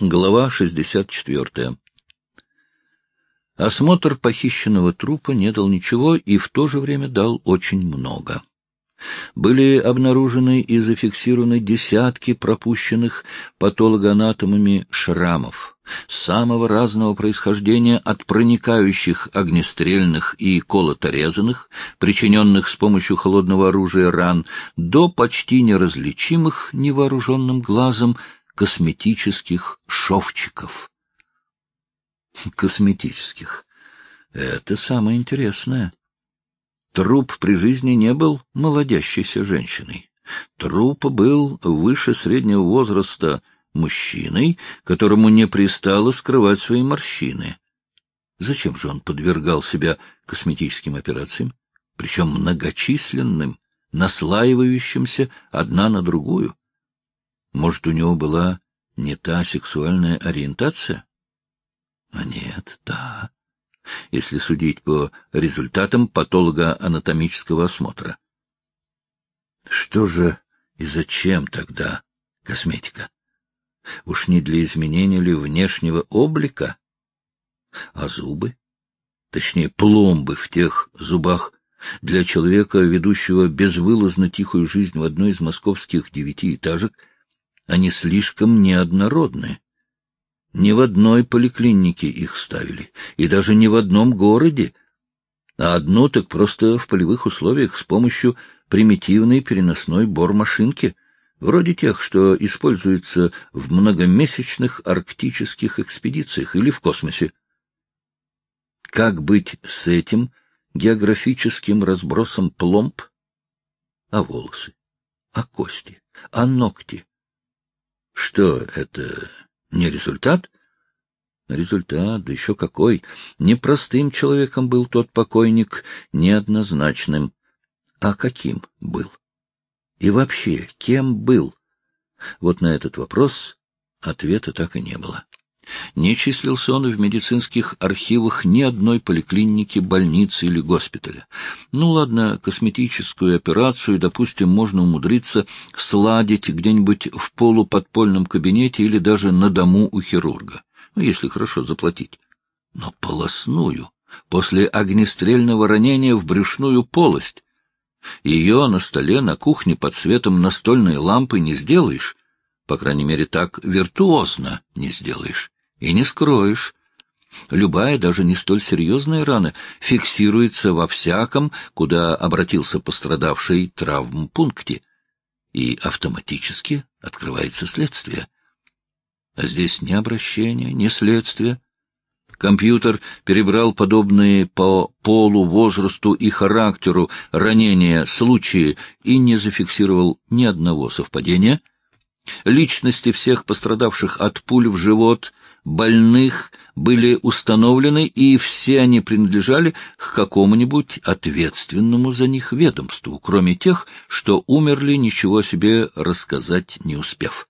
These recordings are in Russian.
Глава 64. Осмотр похищенного трупа не дал ничего и в то же время дал очень много. Были обнаружены и зафиксированы десятки пропущенных патологоанатомами шрамов самого разного происхождения от проникающих огнестрельных и колоторезанных, причиненных с помощью холодного оружия ран, до почти неразличимых невооруженным глазом косметических шовчиков. Косметических. Это самое интересное. Труп при жизни не был молодящейся женщиной. Труп был выше среднего возраста мужчиной, которому не пристало скрывать свои морщины. Зачем же он подвергал себя косметическим операциям, причем многочисленным, наслаивающимся одна на другую? Может, у него была не та сексуальная ориентация? А нет, та, если судить по результатам патолого-анатомического осмотра. Что же и зачем тогда косметика? Уж не для изменения ли внешнего облика? А зубы? Точнее, пломбы в тех зубах для человека, ведущего безвылазно тихую жизнь в одной из московских девятиэтажек — они слишком неоднородны. Ни в одной поликлинике их ставили, и даже не в одном городе, а одну так просто в полевых условиях с помощью примитивной переносной бормашинки, вроде тех, что используются в многомесячных арктических экспедициях или в космосе. Как быть с этим географическим разбросом пломб? А волосы? А кости? А ногти? Что, это не результат? Результат, да еще какой! Непростым человеком был тот покойник, неоднозначным. А каким был? И вообще, кем был? Вот на этот вопрос ответа так и не было. Не числился он в медицинских архивах ни одной поликлиники, больницы или госпиталя. Ну ладно, косметическую операцию, допустим, можно умудриться сладить где-нибудь в полуподпольном кабинете или даже на дому у хирурга, ну, если хорошо заплатить. Но полостную, после огнестрельного ранения в брюшную полость. Ее на столе на кухне под светом настольной лампы не сделаешь, по крайней мере, так виртуозно не сделаешь и не скроешь. Любая, даже не столь серьезная рана, фиксируется во всяком, куда обратился пострадавший травмпункте, и автоматически открывается следствие. А здесь ни обращения, ни следствия. Компьютер перебрал подобные по полу, возрасту и характеру ранения случаи и не зафиксировал ни одного совпадения. Личности всех пострадавших от пуль в живот — больных были установлены, и все они принадлежали к какому-нибудь ответственному за них ведомству, кроме тех, что умерли, ничего себе рассказать не успев.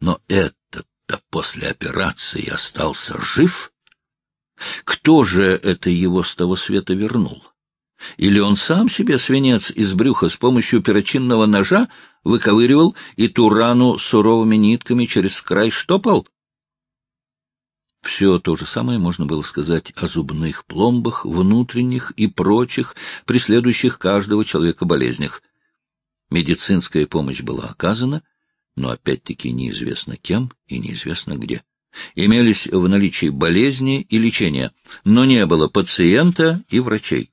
Но этот-то после операции остался жив? Кто же это его с того света вернул? Или он сам себе свинец из брюха с помощью перочинного ножа выковыривал и ту рану суровыми нитками через край штопал? Все то же самое можно было сказать о зубных пломбах, внутренних и прочих, преследующих каждого человека болезнях. Медицинская помощь была оказана, но опять-таки неизвестно кем и неизвестно где. Имелись в наличии болезни и лечения, но не было пациента и врачей.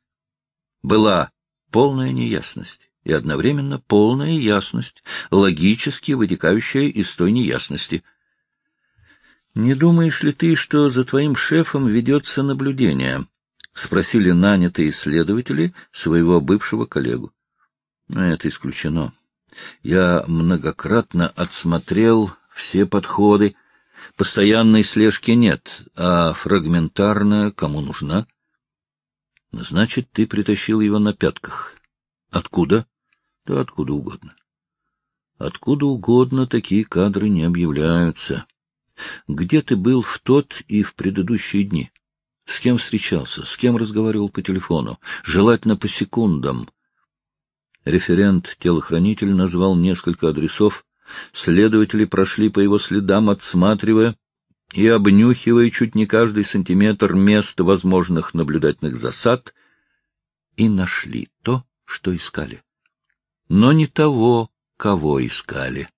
Была полная неясность и одновременно полная ясность, логически вытекающая из той неясности — «Не думаешь ли ты, что за твоим шефом ведется наблюдение?» — спросили нанятые исследователи своего бывшего коллегу. «Это исключено. Я многократно отсмотрел все подходы. Постоянной слежки нет, а фрагментарная кому нужна?» «Значит, ты притащил его на пятках. Откуда?» «Да откуда угодно». «Откуда угодно такие кадры не объявляются». Где ты был в тот и в предыдущие дни? С кем встречался? С кем разговаривал по телефону? Желательно по секундам. Референт-телохранитель назвал несколько адресов, Следователи прошли по его следам, отсматривая и обнюхивая чуть не каждый сантиметр мест возможных наблюдательных засад, и нашли то, что искали. Но не того, кого искали.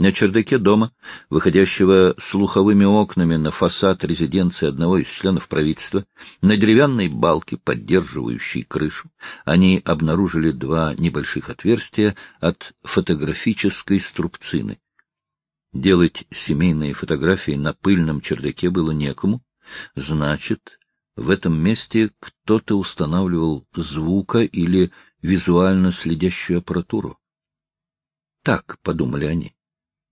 На чердаке дома, выходящего слуховыми окнами на фасад резиденции одного из членов правительства, на деревянной балке, поддерживающей крышу, они обнаружили два небольших отверстия от фотографической струбцины. Делать семейные фотографии на пыльном чердаке было некому, значит, в этом месте кто-то устанавливал звука или визуально следящую аппаратуру. Так подумали они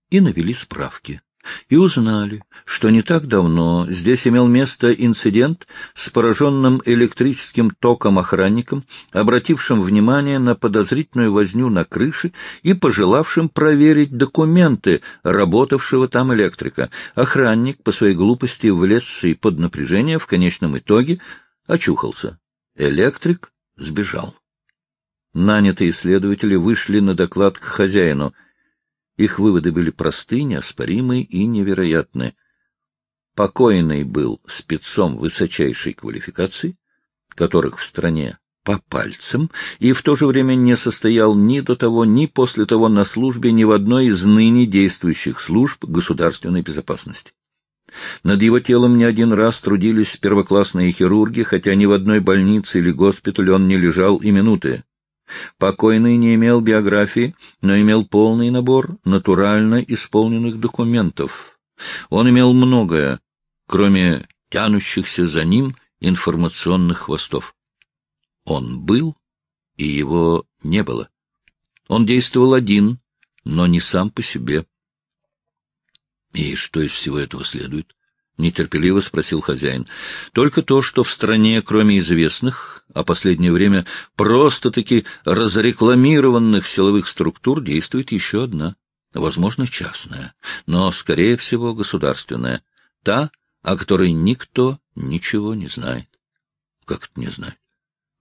и навели справки. И узнали, что не так давно здесь имел место инцидент с пораженным электрическим током охранником, обратившим внимание на подозрительную возню на крыше и пожелавшим проверить документы работавшего там электрика. Охранник, по своей глупости влезший под напряжение, в конечном итоге очухался. Электрик сбежал. Нанятые следователи вышли на доклад к хозяину — их выводы были просты, неоспоримы и невероятны. Покойный был спецом высочайшей квалификации, которых в стране по пальцам, и в то же время не состоял ни до того, ни после того на службе ни в одной из ныне действующих служб государственной безопасности. Над его телом не один раз трудились первоклассные хирурги, хотя ни в одной больнице или госпитале он не лежал и минуты. Покойный не имел биографии, но имел полный набор натурально исполненных документов. Он имел многое, кроме тянущихся за ним информационных хвостов. Он был, и его не было. Он действовал один, но не сам по себе. И что из всего этого следует? — нетерпеливо спросил хозяин. — Только то, что в стране, кроме известных, а последнее время просто-таки разрекламированных силовых структур, действует еще одна, возможно, частная, но, скорее всего, государственная, та, о которой никто ничего не знает. Как это не знает?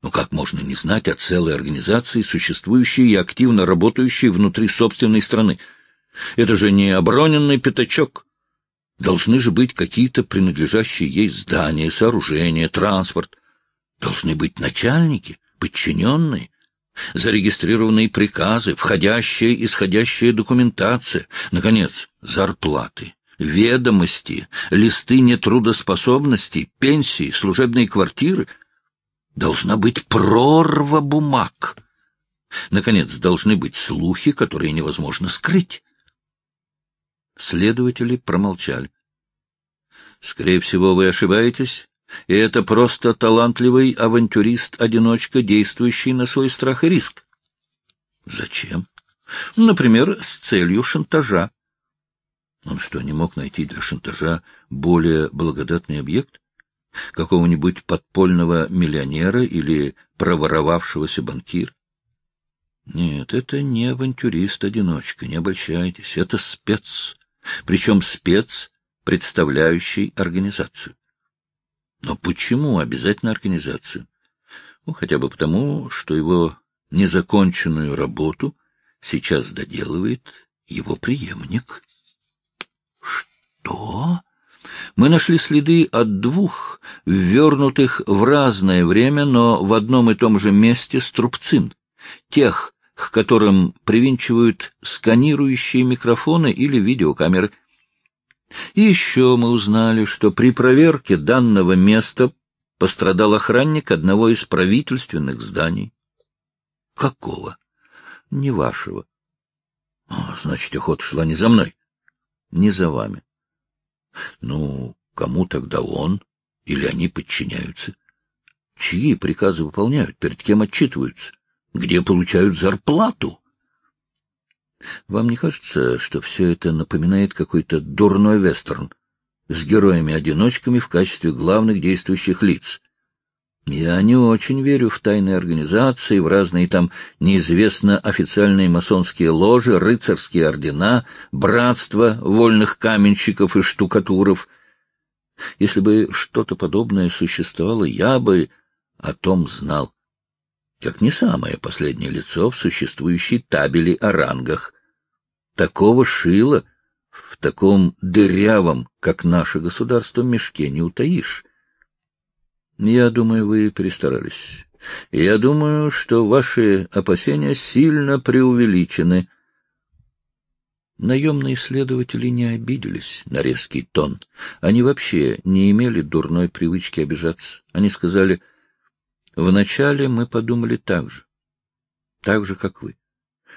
Ну как можно не знать о целой организации, существующей и активно работающей внутри собственной страны? Это же не обороненный пятачок — Должны же быть какие-то принадлежащие ей здания, сооружения, транспорт. Должны быть начальники, подчиненные, зарегистрированные приказы, входящая и исходящая документация, наконец, зарплаты, ведомости, листы нетрудоспособности, пенсии, служебные квартиры. Должна быть прорва бумаг. Наконец, должны быть слухи, которые невозможно скрыть. Следователи промолчали. — Скорее всего, вы ошибаетесь, и это просто талантливый авантюрист-одиночка, действующий на свой страх и риск. — Зачем? — Например, с целью шантажа. Он что, не мог найти для шантажа более благодатный объект? Какого-нибудь подпольного миллионера или проворовавшегося банкира? Нет, это не авантюрист-одиночка, не обольщайтесь, это спец, причем спец, представляющий организацию. Но почему обязательно организацию? Ну, хотя бы потому, что его незаконченную работу сейчас доделывает его преемник. Что? Мы нашли следы от двух, ввернутых в разное время, но в одном и том же месте струбцин, тех, к которым привинчивают сканирующие микрофоны или видеокамеры. И еще мы узнали, что при проверке данного места пострадал охранник одного из правительственных зданий. — Какого? — Не вашего. — Значит, охота шла не за мной. — Не за вами. — Ну, кому тогда он? Или они подчиняются? Чьи приказы выполняют? Перед кем отчитываются? Где получают зарплату. Вам не кажется, что все это напоминает какой-то дурной вестерн с героями-одиночками в качестве главных действующих лиц? Я не очень верю в тайные организации, в разные там неизвестно официальные масонские ложи, рыцарские ордена, братства вольных каменщиков и штукатуров. Если бы что-то подобное существовало, я бы о том знал как не самое последнее лицо в существующей табели о рангах. такого шила в таком дырявом, как наше государство, мешке не утаишь. Я думаю, вы перестарались. Я думаю, что ваши опасения сильно преувеличены. Наемные следователи не обиделись на резкий тон. Они вообще не имели дурной привычки обижаться. Они сказали, вначале мы подумали так же, так же, как вы,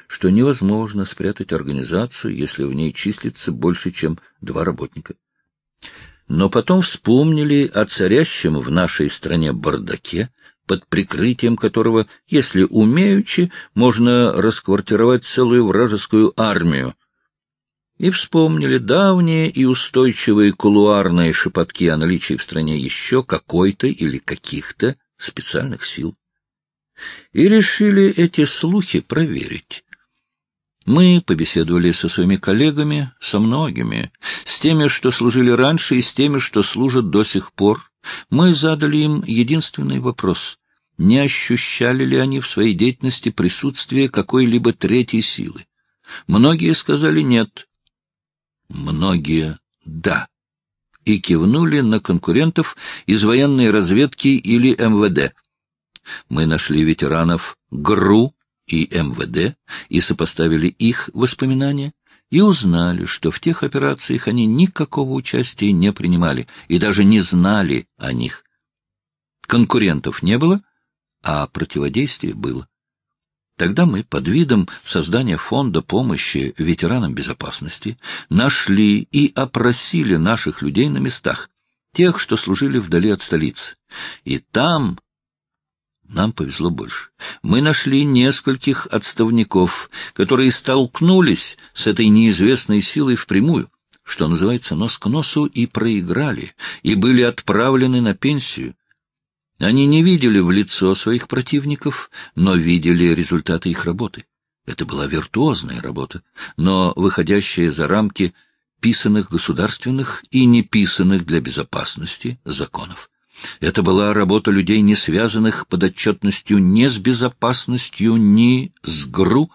что невозможно спрятать организацию, если в ней числится больше, чем два работника. Но потом вспомнили о царящем в нашей стране бардаке, под прикрытием которого, если умеючи, можно расквартировать целую вражескую армию, и вспомнили давние и устойчивые кулуарные шепотки о наличии в стране еще какой-то или каких-то специальных сил. И решили эти слухи проверить. Мы побеседовали со своими коллегами, со многими, с теми, что служили раньше, и с теми, что служат до сих пор. Мы задали им единственный вопрос. Не ощущали ли они в своей деятельности присутствие какой-либо третьей силы? Многие сказали «нет», Многие — да. И кивнули на конкурентов из военной разведки или МВД. Мы нашли ветеранов ГРУ и МВД и сопоставили их воспоминания и узнали, что в тех операциях они никакого участия не принимали и даже не знали о них. Конкурентов не было, а противодействие было. Тогда мы под видом создания фонда помощи ветеранам безопасности нашли и опросили наших людей на местах, тех, что служили вдали от столицы. И там нам повезло больше. Мы нашли нескольких отставников, которые столкнулись с этой неизвестной силой впрямую, что называется нос к носу, и проиграли, и были отправлены на пенсию, они не видели в лицо своих противников, но видели результаты их работы. Это была виртуозная работа, но выходящая за рамки писанных государственных и неписанных для безопасности законов. Это была работа людей, не связанных под отчетностью ни с безопасностью, ни с ГРУ,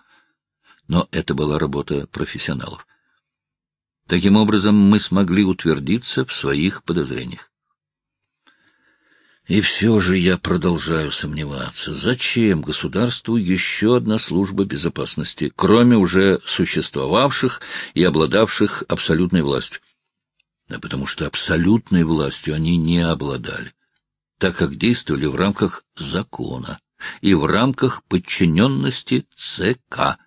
но это была работа профессионалов. Таким образом, мы смогли утвердиться в своих подозрениях. И все же я продолжаю сомневаться, зачем государству еще одна служба безопасности, кроме уже существовавших и обладавших абсолютной властью? Да потому что абсолютной властью они не обладали, так как действовали в рамках закона и в рамках подчиненности ЦК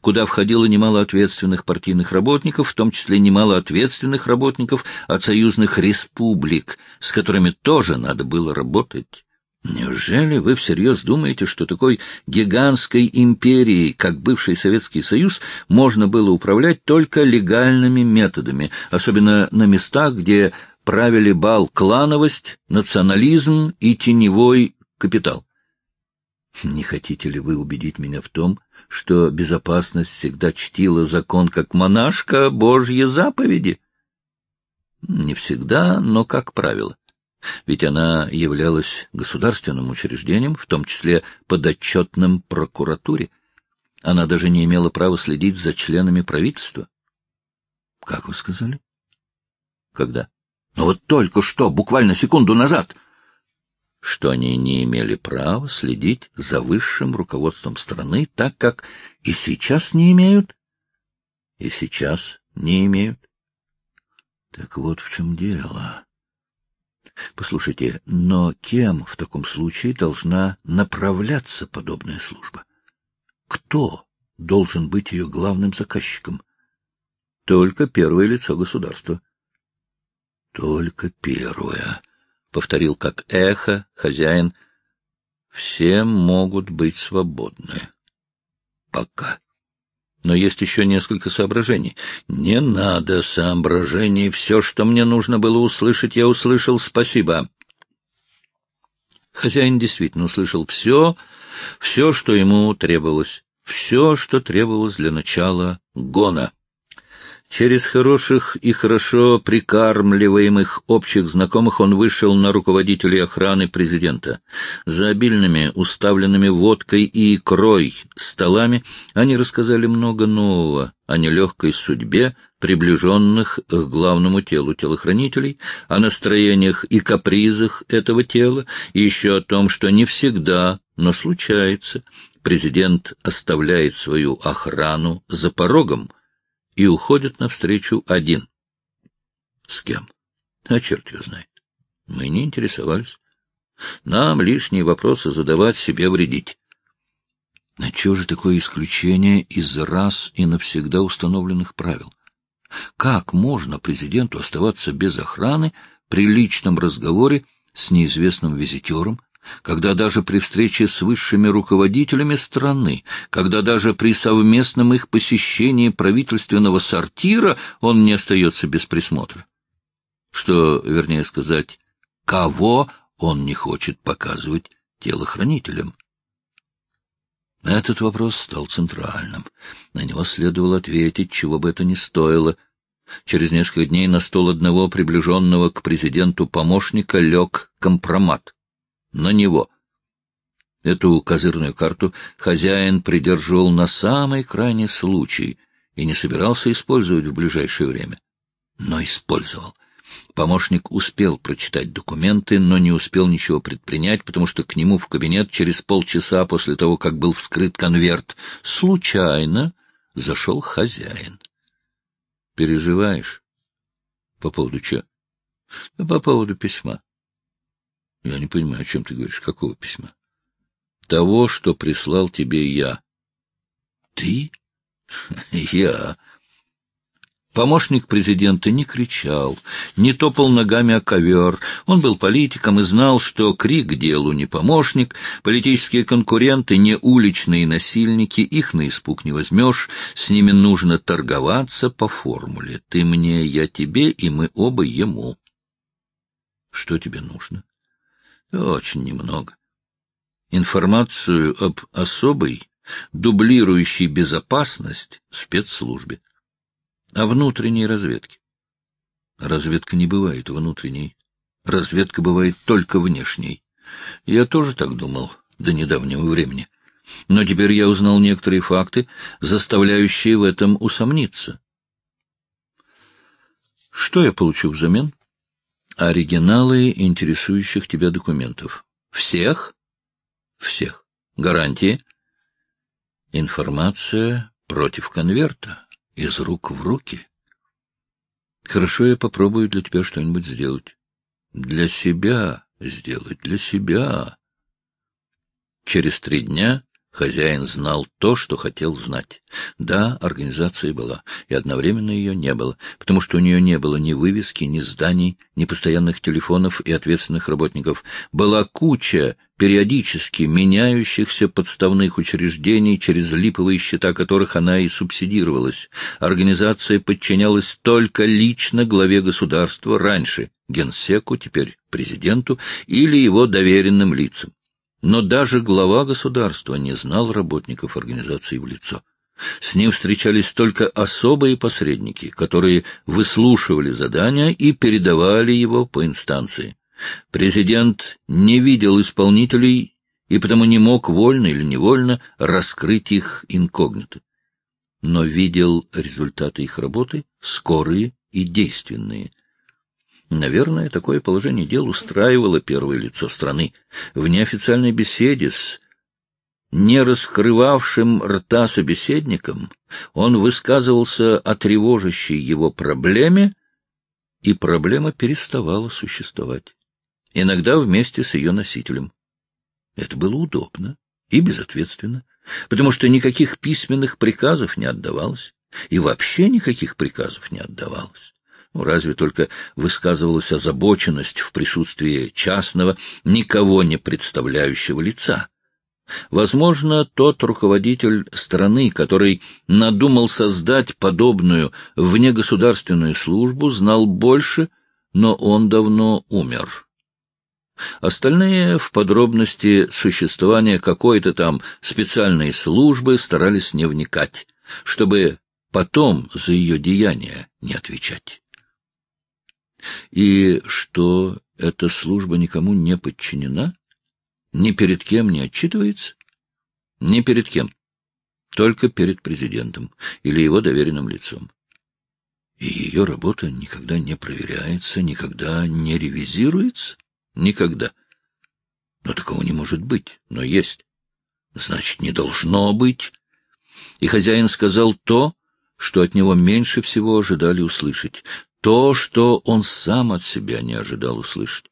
куда входило немало ответственных партийных работников, в том числе немало ответственных работников от союзных республик, с которыми тоже надо было работать. Неужели вы всерьез думаете, что такой гигантской империей, как бывший Советский Союз, можно было управлять только легальными методами, особенно на местах, где правили бал клановость, национализм и теневой капитал? Не хотите ли вы убедить меня в том, что безопасность всегда чтила закон как монашка Божьи заповеди? Не всегда, но как правило. Ведь она являлась государственным учреждением, в том числе подотчетным прокуратуре. Она даже не имела права следить за членами правительства. — Как вы сказали? — Когда? — Ну вот только что, буквально секунду назад что они не имели права следить за высшим руководством страны, так как и сейчас не имеют, и сейчас не имеют. Так вот в чем дело. Послушайте, но кем в таком случае должна направляться подобная служба? Кто должен быть ее главным заказчиком? Только первое лицо государства. Только первое. — повторил как эхо хозяин. — Все могут быть свободны. Пока. Но есть еще несколько соображений. Не надо соображений. Все, что мне нужно было услышать, я услышал. Спасибо. Хозяин действительно услышал все, все, что ему требовалось, все, что требовалось для начала гона. Через хороших и хорошо прикармливаемых общих знакомых он вышел на руководителей охраны президента. За обильными, уставленными водкой и икрой столами они рассказали много нового о нелегкой судьбе приближенных к главному телу телохранителей, о настроениях и капризах этого тела, и еще о том, что не всегда, но случается, президент оставляет свою охрану за порогом, и уходит навстречу один. С кем? А черт ее знает. Мы не интересовались. Нам лишние вопросы задавать себе вредить. А чего же такое исключение из раз и навсегда установленных правил? Как можно президенту оставаться без охраны при личном разговоре с неизвестным визитером, когда даже при встрече с высшими руководителями страны, когда даже при совместном их посещении правительственного сортира он не остается без присмотра. Что, вернее сказать, кого он не хочет показывать телохранителям. Этот вопрос стал центральным. На него следовало ответить, чего бы это ни стоило. Через несколько дней на стол одного приближенного к президенту помощника лег компромат на него. Эту козырную карту хозяин придерживал на самый крайний случай и не собирался использовать в ближайшее время. Но использовал. Помощник успел прочитать документы, но не успел ничего предпринять, потому что к нему в кабинет через полчаса после того, как был вскрыт конверт, случайно зашел хозяин. — Переживаешь? — По поводу чего? — По поводу письма. — Я не понимаю, о чем ты говоришь. Какого письма? — Того, что прислал тебе я. — Ты? — Я. Помощник президента не кричал, не топал ногами о ковер. Он был политиком и знал, что крик делу не помощник, политические конкуренты не уличные насильники, их на испуг не возьмешь, с ними нужно торговаться по формуле. Ты мне, я тебе, и мы оба ему. Что тебе нужно? Очень немного. Информацию об особой, дублирующей безопасность спецслужбе. О внутренней разведке. Разведка не бывает внутренней. Разведка бывает только внешней. Я тоже так думал до недавнего времени. Но теперь я узнал некоторые факты, заставляющие в этом усомниться. Что я получу взамен? Оригиналы интересующих тебя документов. Всех? Всех. Гарантии? Информация против конверта. Из рук в руки. Хорошо, я попробую для тебя что-нибудь сделать. Для себя сделать, для себя. Через три дня Хозяин знал то, что хотел знать. Да, организация была, и одновременно ее не было, потому что у нее не было ни вывески, ни зданий, ни постоянных телефонов и ответственных работников. Была куча периодически меняющихся подставных учреждений, через липовые счета которых она и субсидировалась. Организация подчинялась только лично главе государства раньше, генсеку, теперь президенту, или его доверенным лицам. Но даже глава государства не знал работников организации в лицо. С ним встречались только особые посредники, которые выслушивали задания и передавали его по инстанции. Президент не видел исполнителей и потому не мог вольно или невольно раскрыть их инкогнито. Но видел результаты их работы, скорые и действенные – Наверное, такое положение дел устраивало первое лицо страны. В неофициальной беседе с не раскрывавшим рта собеседником он высказывался о тревожащей его проблеме, и проблема переставала существовать. Иногда вместе с ее носителем. Это было удобно и безответственно, потому что никаких письменных приказов не отдавалось, и вообще никаких приказов не отдавалось. Ну, разве только высказывалась озабоченность в присутствии частного, никого не представляющего лица. Возможно, тот руководитель страны, который надумал создать подобную внегосударственную службу, знал больше, но он давно умер. Остальные в подробности существования какой-то там специальной службы старались не вникать, чтобы потом за ее деяния не отвечать. И что эта служба никому не подчинена? Ни перед кем не отчитывается? Ни перед кем. Только перед президентом или его доверенным лицом. И ее работа никогда не проверяется, никогда не ревизируется? Никогда. Но такого не может быть, но есть. Значит, не должно быть. И хозяин сказал то, что от него меньше всего ожидали услышать, то, что он сам от себя не ожидал услышать.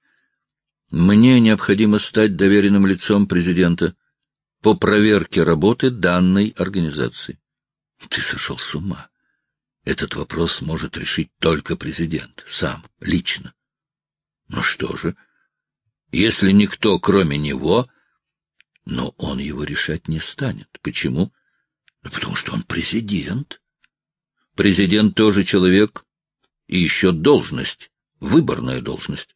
Мне необходимо стать доверенным лицом президента по проверке работы данной организации. Ты сошел с ума. Этот вопрос может решить только президент, сам, лично. Ну что же, если никто, кроме него... Но он его решать не станет. Почему? Да потому что он президент. Президент тоже человек, и еще должность, выборная должность.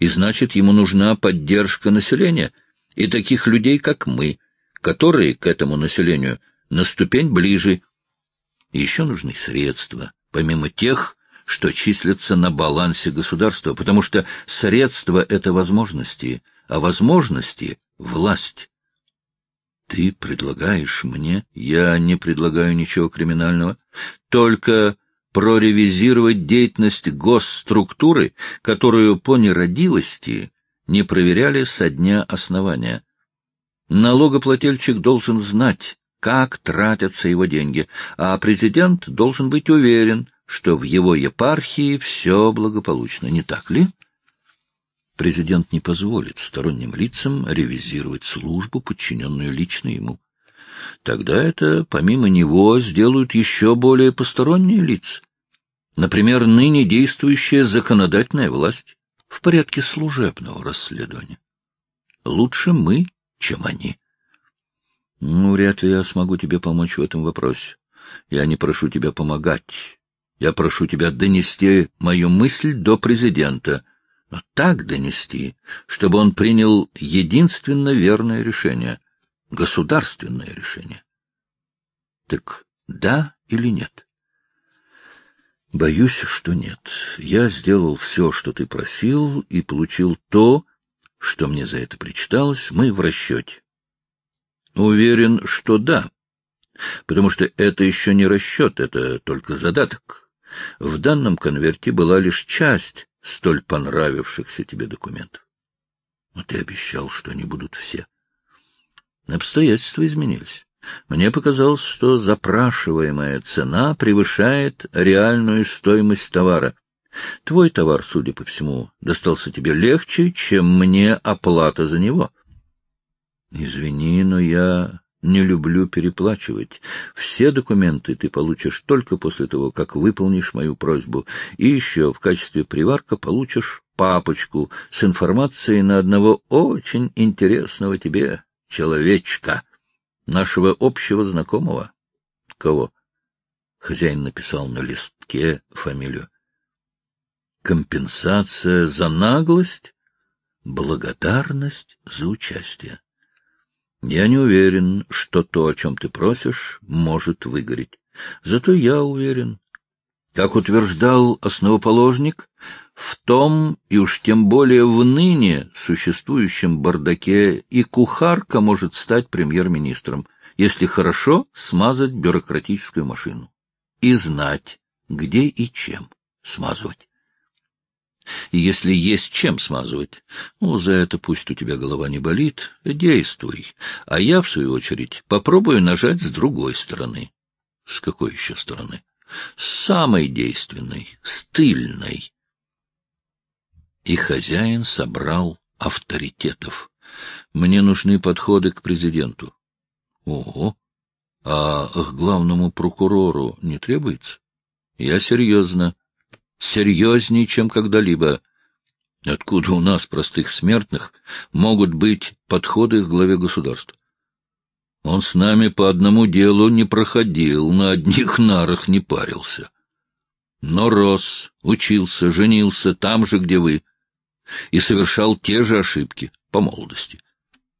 И значит, ему нужна поддержка населения, и таких людей, как мы, которые к этому населению на ступень ближе. Еще нужны средства, помимо тех, что числятся на балансе государства, потому что средства — это возможности, а возможности — власть. Ты предлагаешь мне? Я не предлагаю ничего криминального. Только проревизировать деятельность госструктуры, которую по нерадивости не проверяли со дня основания. Налогоплательщик должен знать, как тратятся его деньги, а президент должен быть уверен, что в его епархии все благополучно, не так ли? Президент не позволит сторонним лицам ревизировать службу, подчиненную лично ему. Тогда это, помимо него, сделают еще более посторонние лица. Например, ныне действующая законодательная власть в порядке служебного расследования. Лучше мы, чем они. Ну, вряд ли я смогу тебе помочь в этом вопросе. Я не прошу тебя помогать. Я прошу тебя донести мою мысль до президента — но так донести, чтобы он принял единственно верное решение, государственное решение. Так да или нет? Боюсь, что нет. Я сделал все, что ты просил, и получил то, что мне за это причиталось, мы в расчете. Уверен, что да, потому что это еще не расчет, это только задаток. В данном конверте была лишь часть столь понравившихся тебе документов. Но ты обещал, что они будут все. Обстоятельства изменились. Мне показалось, что запрашиваемая цена превышает реальную стоимость товара. Твой товар, судя по всему, достался тебе легче, чем мне оплата за него. Извини, но я не люблю переплачивать. Все документы ты получишь только после того, как выполнишь мою просьбу. И еще в качестве приварка получишь папочку с информацией на одного очень интересного тебе человечка, нашего общего знакомого. Кого? Хозяин написал на листке фамилию. Компенсация за наглость, благодарность за участие. Я не уверен, что то, о чем ты просишь, может выгореть. Зато я уверен. Как утверждал основоположник, в том, и уж тем более в ныне существующем бардаке, и кухарка может стать премьер-министром, если хорошо смазать бюрократическую машину и знать, где и чем смазывать. И если есть чем смазывать, ну, за это пусть у тебя голова не болит, действуй. А я, в свою очередь, попробую нажать с другой стороны. С какой еще стороны? Самой действенной, с тыльной. И хозяин собрал авторитетов. Мне нужны подходы к президенту. Ого! А к главному прокурору не требуется? Я серьезно серьезнее, чем когда-либо. Откуда у нас, простых смертных, могут быть подходы к главе государства? Он с нами по одному делу не проходил, на одних нарах не парился. Но рос, учился, женился там же, где вы, и совершал те же ошибки по молодости.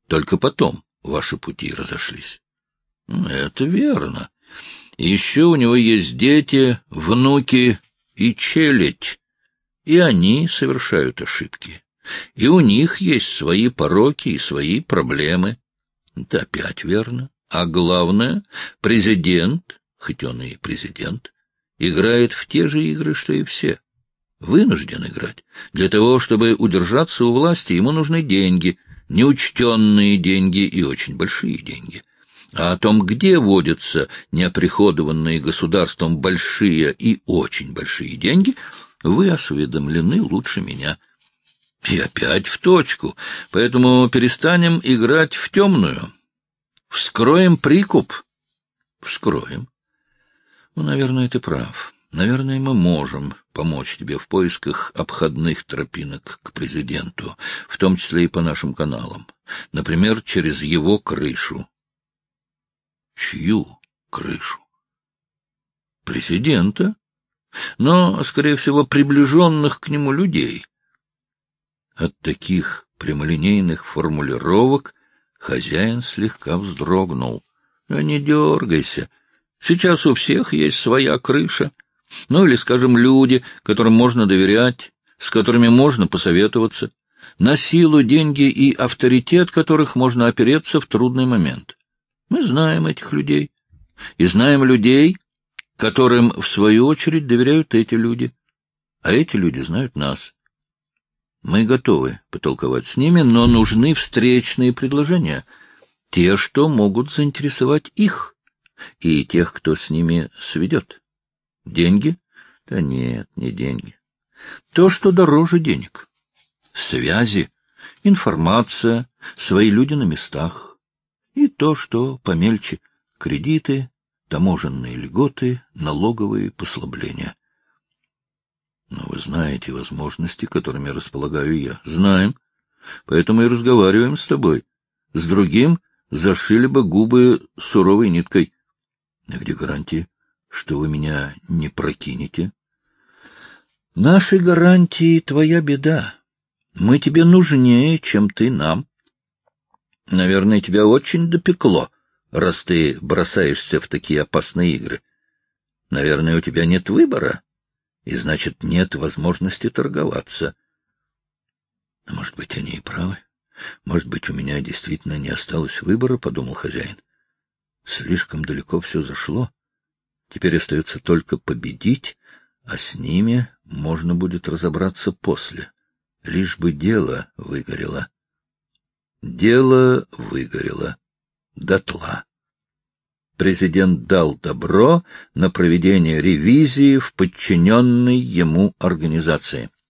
Только потом ваши пути разошлись. Это верно. Еще у него есть дети, внуки и челядь, и они совершают ошибки. И у них есть свои пороки и свои проблемы. Это опять верно. А главное, президент, хоть он и президент, играет в те же игры, что и все. Вынужден играть. Для того, чтобы удержаться у власти, ему нужны деньги, неучтенные деньги и очень большие деньги. А о том, где водятся неоприходованные государством большие и очень большие деньги, вы осведомлены лучше меня. И опять в точку. Поэтому перестанем играть в темную. Вскроем прикуп. Вскроем. Ну, наверное, ты прав. Наверное, мы можем помочь тебе в поисках обходных тропинок к президенту, в том числе и по нашим каналам. Например, через его крышу. Чью крышу? Президента? Но, скорее всего, приближенных к нему людей. От таких прямолинейных формулировок хозяин слегка вздрогнул. — А не дергайся. Сейчас у всех есть своя крыша. Ну или, скажем, люди, которым можно доверять, с которыми можно посоветоваться, на силу, деньги и авторитет которых можно опереться в трудный момент. Мы знаем этих людей. И знаем людей, которым, в свою очередь, доверяют эти люди. А эти люди знают нас. Мы готовы потолковать с ними, но нужны встречные предложения, те, что могут заинтересовать их, и тех, кто с ними сведет. Деньги? Да нет, не деньги. То, что дороже денег. Связи, информация, свои люди на местах. И то, что помельче — кредиты, таможенные льготы, налоговые послабления. Но вы знаете возможности, которыми располагаю я. Знаем. Поэтому и разговариваем с тобой. С другим зашили бы губы суровой ниткой. А где гарантии, что вы меня не прокинете? Наши гарантии — твоя беда. Мы тебе нужнее, чем ты нам. Наверное, тебя очень допекло, раз ты бросаешься в такие опасные игры. Наверное, у тебя нет выбора и, значит, нет возможности торговаться. Но, может быть, они и правы. Может быть, у меня действительно не осталось выбора, — подумал хозяин. Слишком далеко все зашло. Теперь остается только победить, а с ними можно будет разобраться после. Лишь бы дело выгорело. Дело выгорело. Дотла президент дал добро на проведение ревизии в подчиненной ему организации.